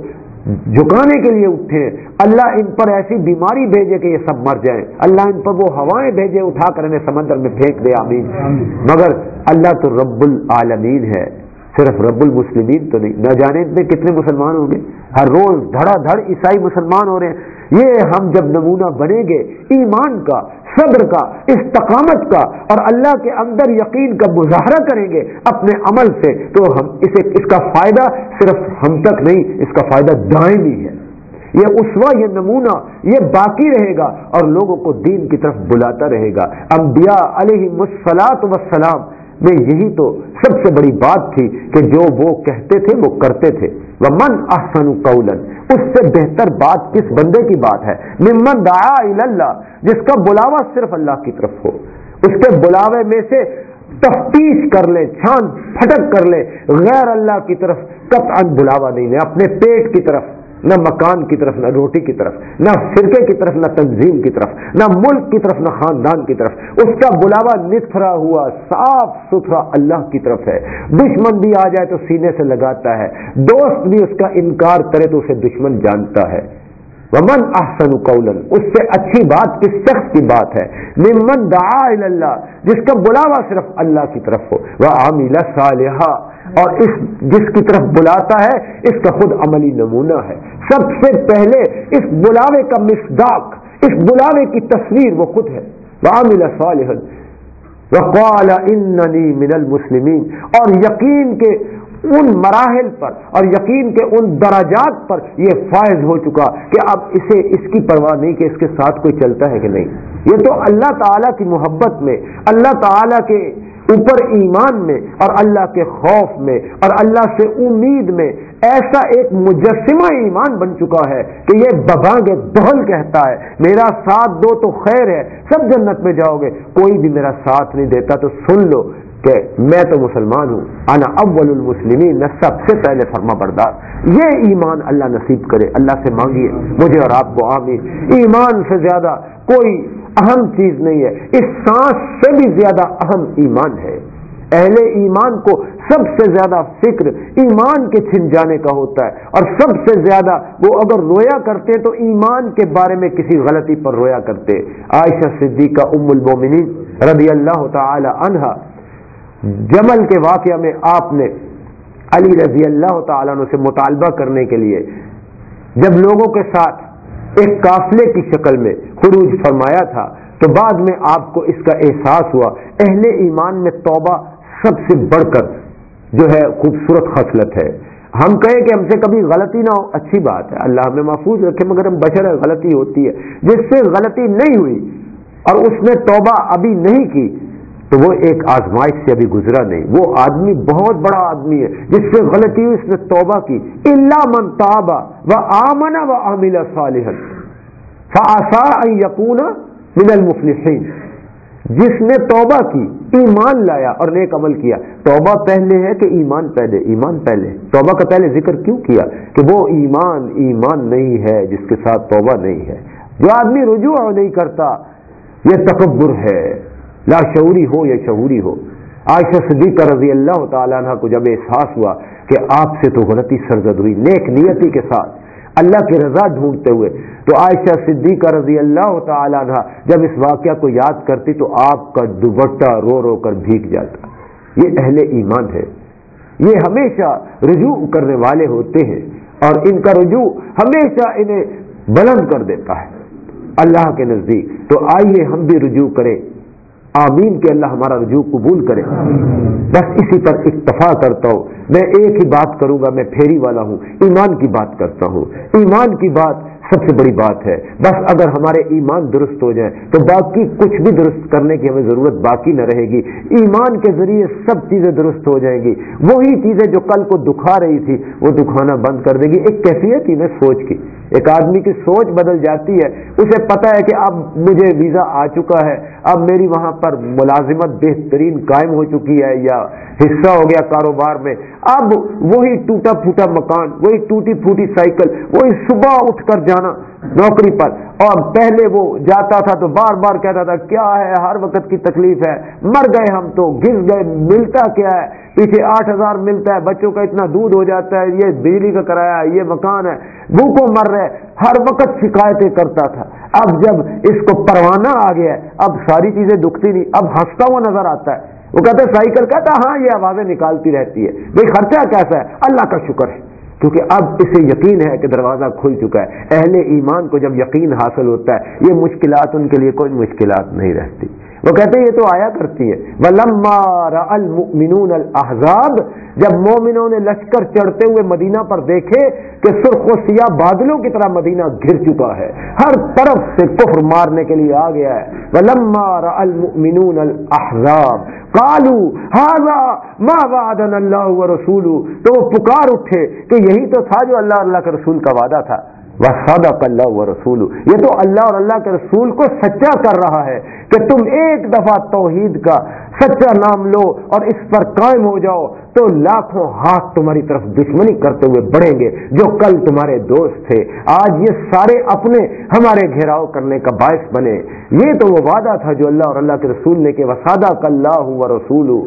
جھکانے کے لیے اٹھے اللہ ان پر ایسی بیماری بھیجے کہ یہ سب مر جائیں۔ اللہ ان پر وہ ہوائیں بھیجے اٹھا کر انہیں سمندر میں پھینک دے آمین۔ مگر اللہ تو رب العالمین ہے۔ صرف رب المسلمین تو نہیں۔ نہ جانے اتنے کتنے مسلمان ہوں گے۔ ہر روز دھڑا دھڑ عیسائی مسلمان ہو رہے ہیں۔ یہ ہم جب نمونہ بنیں گے، ایمان کا، صبر کا، استقامت کا اور اللہ کے اندر یقین کا مظاہرہ کریں گے اپنے عمل سے، تو ہم اسے، اس کا فائدہ صرف ہم تک نہیں، اس کا فائدہ دائمی ہے۔ یہ اسوا یہ نمونہ، یہ باقی رہے گا اور لوگوں کو دین کی طرف بلاتا رہے گا۔ انبیاء علیہ مسلاط وسلام میں یہی تو سب سے بڑی بات تھی کہ جو وہ کہتے تھے وہ کرتے تھے۔ وہ من احسن قولن اس سے بہتر بات کس بندے کی بات ہے؟ ممن دعا اللہ جس کا بلاوا صرف اللہ کی طرف ہو۔ اس کے بلاوے میں سے تفتیش کر لیں، چھان پھٹک کر لیں۔ غیر اللہ کی طرف قطعا بلاوا نہیں لیں، اپنے پیٹ کی طرف۔ نہ مکان کی طرف، نہ روٹی کی طرف، نہ فرقے کی طرف، نہ تنظیم کی طرف، نہ ملک کی طرف، نہ خاندان کی طرف۔ اس کا بلاوا نتھرا ہوا، صاف ستھرا اللہ کی طرف ہے۔ دشمن بھی آ جائے تو سینے سے لگاتا ہے۔ دوست بھی اس کا انکار کرے تو اسے دشمن جانتا ہے۔ ومن احسن قولن اس سے اچھی بات کس شخص کی بات ہے؟ ممن دعا اللہ، جس کا بلاوا صرف اللہ کی طرف ہو۔ وہ عاملہ صالحہ اور اس جس کی طرف بلاتا ہے، اس کا خود عملی نمونہ ہے۔ سب سے پہلے اس بلاوے کا مصداق، اس بلاوے کی تصویر وہ خود ہے۔ وعمل صالحا وقال اننی من المسلمین اور یقین کے ان مراحل پر اور یقین کے ان دراجات پر یہ فائز ہو چکا کہ اب اسے اس کی پرواہ نہیں کہ اس کے ساتھ کوئی چلتا ہے کہ نہیں۔ یہ تو اللہ تعالی کی محبت میں، اللہ تعالی کے اوپر ایمان میں اور اللہ کے خوف میں اور اللہ سے امید میں ایسا ایک مجسمہ ایمان بن چکا ہے کہ یہ ببانگ دہل کہتا ہے، میرا ساتھ دو تو خیر ہے، سب جنت میں جاؤ گے۔ کوئی بھی میرا ساتھ نہیں دیتا تو سن لو کہ میں تو مسلمان ہوں۔ انا اول المسلمین نہ سب سے پہلے فرما بردار۔ یہ ایمان اللہ نصیب کرے، اللہ سے مانگیے، مجھے اور آپ کو آمین۔ ایمان سے زیادہ کوئی اہم چیز نہیں ہے۔ اس سانس سے بھی زیادہ اہم ایمان ہے۔ اہل ایمان کو سب سے زیادہ فکر ایمان کے چھن جانے کا ہوتا ہے۔ اور سب سے زیادہ وہ اگر رویا کرتے تو ایمان کے بارے میں کسی غلطی پر رویا کرتے۔ عائشہ صدیقہ ام المومنین رضی اللہ تعالی عنہا، جمل کے واقعہ میں آپ نے علی رضی اللہ تعالیٰ عنہ سے مطالبہ کرنے کے لیے، جب لوگوں کے ساتھ ایک قافلے کی شکل میں خروج فرمایا تھا، تو بعد میں آپ کو اس کا احساس ہوا۔ اہل ایمان میں توبہ سب سے بڑھ کر جو ہے خوبصورت خصلت ہے۔ ہم کہیں کہ ہم سے کبھی غلطی نہ ہو، اچھی بات ہے، اللہ ہمیں محفوظ رکھے، مگر ہم بشر غلطی ہوتی ہے۔ جس سے غلطی نہیں ہوئی اور اس نے توبہ ابھی نہیں کی تو وہ ایک آزمائش سے ابھی گزرا نہیں۔ وہ آدمی بہت بڑا آدمی ہے، جس سے غلطی ہوئی، اس نے توبہ کی۔ اللہ من تابا و آمنا و عامل صالح فاسا یقون من المفلحین جس نے توبہ کی، ایمان لایا اور نیک عمل کیا۔ توبہ پہلے ہے کہ ایمان پہلے ایمان پہلے۔ توبہ کا پہلے ذکر کیوں کیا؟ کہ وہ ایمان ایمان نہیں ہے جس کے ساتھ توبہ نہیں ہے۔ جو آدمی رجوع نہیں کرتا، یہ تکبر ہے۔ لا شعوری ہو یا شعوری ہو۔ عائشہ صدیقہ رضی اللہ تعالیٰ عنہ کو جب احساس ہوا کہ آپ سے تو غلطی سرزد ہوئی نیک نیتی کے ساتھ اللہ کی رضا ڈھونڈتے ہوئے، تو عائشہ صدیقہ رضی اللہ تعالیٰ عنہ جب اس واقعہ کو یاد کرتی تو آپ کا دوبٹہ رو رو کر بھیگ جاتا۔ یہ اہل ایمان ہے یہ ہمیشہ رجوع کرنے والے ہوتے ہیں اور ان کا رجوع ہمیشہ انہیں بلند کر دیتا ہے۔ اللہ کے نزدیک۔ تو آئیے ہم بھی رجوع کریں۔ آمین کہ اللہ ہمارا رجوع قبول کرے۔ بس اسی پر اکتفا کرتا ہوں۔ میں ایک ہی بات کروں گا، میں پھیری والا ہوں۔ ایمان کی بات کرتا ہوں۔ ایمان کی بات سب سے بڑی بات ہے۔ بس اگر ہمارے ایمان درست ہو جائے تو باقی کچھ بھی درست کرنے کی ہمیں ضرورت باقی نہ رہے گی۔ ایمان کے ذریعے سب چیزیں درست ہو جائیں گی۔ وہی چیزیں جو کل کو دکھا رہی تھی، وہ دکھانا بند کر دے گی۔ ایک کیفیت ہی میں سوچ کی۔ ایک آدمی کی سوچ بدل جاتی ہے۔ اسے پتا ہے کہ اب مجھے ویزا آ چکا ہے۔ اب میری وہاں پر ملازمت بہترین قائم ہو چکی ہے یا حصہ ہو گیا کاروبار میں۔ اب وہی ٹوٹا پھوٹا مکان، وہی ٹوٹی پھوٹی سائیکل، وہی صبح اٹھ کر جانا نوکری پر۔ اور پہلے وہ جاتا تھا تو بار بار کہتا تھا، کیا ہے؟ ہر وقت کی تکلیف ہے۔ مر گئے ہم تو گس گئے، ملتا کیا ہے؟ پیچھے آٹھ ہزار ملتا ہے، بچوں کا اتنا دودھ ہو جاتا ہے، یہ بجلی کا کرایہ یہ مکان ہے۔ بھوکوں مر رہے ہر وقت شکایتیں کرتا تھا۔ اب جب اس کو پروانہ آ گیا ہے، اب ساری چیزیں دکھتی نہیں، اب ہنستا ہوا نظر آتا ہے۔ وہ کہتا ہے، سائیکل کہتا ہاں یہ آوازیں نکالتی رہتی ہے۔ بھائی خرچہ کیسا ہے؟ اللہ کا شکر ہے۔ کیونکہ اب اسے یقین ہے کہ دروازہ کھل چکا ہے۔ اہل ایمان کو جب یقین حاصل ہوتا ہے، یہ مشکلات ان کے لیے کوئی مشکلات نہیں رہتی۔ وہ کہتے ہیں یہ تو آیا کرتی ہے۔ المؤمنون الاحزاب جب مومنوں نے لشکر چڑھتے ہوئے مدینہ پر دیکھے کہ سرخ و سیاہ بادلوں کی طرح مدینہ گھر چکا ہے۔ ہر طرف سے کفر مارنے کے لیے آ گیا ہے۔ ولما المؤمنون الاحزاب کالو ہاضا ماں وعدنا اللہ رسول تو وہ پکار اٹھے کہ یہی تو تھا جو اللہ اللہ کے رسول کا وعدہ تھا۔ وہ سادہ اللہ و رسول یہ تو اللہ اور اللہ کے رسول کو سچا کر رہا ہے کہ تم ایک دفعہ توحید کا سچا نام لو اور اس پر قائم ہو جاؤ، تو لاکھوں ہاتھ تمہاری طرف دشمنی کرتے ہوئے بڑھیں گے، جو کل تمہارے دوست تھے۔ آج یہ سارے اپنے ہمارے گھیراؤ کرنے کا باعث بنے۔ یہ تو وہ وعدہ تھا جو اللہ اور اللہ کے رسول نے کہ وسادہ کلّہ و رسول و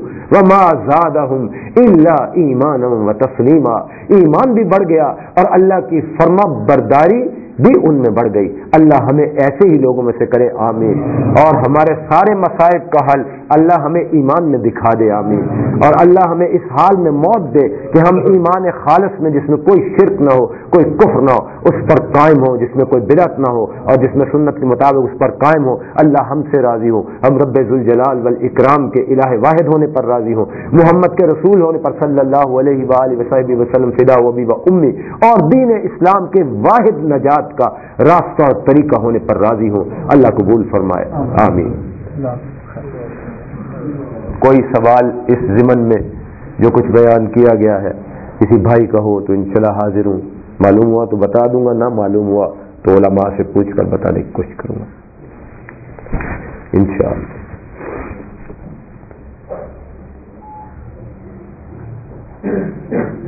اللہ ایمان و تسلیمہ ایمان بھی بڑھ گیا اور اللہ کی فرما برداری بھی ان میں بڑھ گئی۔ اللہ ہمیں ایسے ہی لوگوں میں سے کرے، آمین۔ اور ہمارے سارے مسائب کا حل اللہ ہمیں ایمان میں دکھا دے، آمین۔ اور اللہ ہمیں اس حال میں موت دے کہ ہم ایمان خالص میں جس میں کوئی شرک نہ ہو، کوئی کفر نہ ہو، اس پر قائم ہو جس میں کوئی بدعت نہ ہو اور جس میں سنت کے مطابق اس پر قائم ہو اللہ ہم سے راضی ہو ہم رب ذوالجلال والاکرام کے الہ واحد ہونے پر راضی ہو محمد کے رسول ہونے پر صلی اللہ علیہ وآلہ وسلم، فدا وبی و امی اور دین اسلام کے واحد نجات کا راستہ اور طریقہ ہونے پر راضی ہوں۔ اللہ قبول فرمائے۔ آمین۔ کوئی سوال اس زمن میں جو کچھ بیان کیا گیا ہے، کسی بھائی کا ہو تو انشاءاللہ حاضر ہوں۔ معلوم ہوا تو بتا دوں گا، نہ معلوم ہوا تو علماء سے پوچھ کر بتانے کی کوشش کروں گا۔ انشاءاللہ۔ Yeah.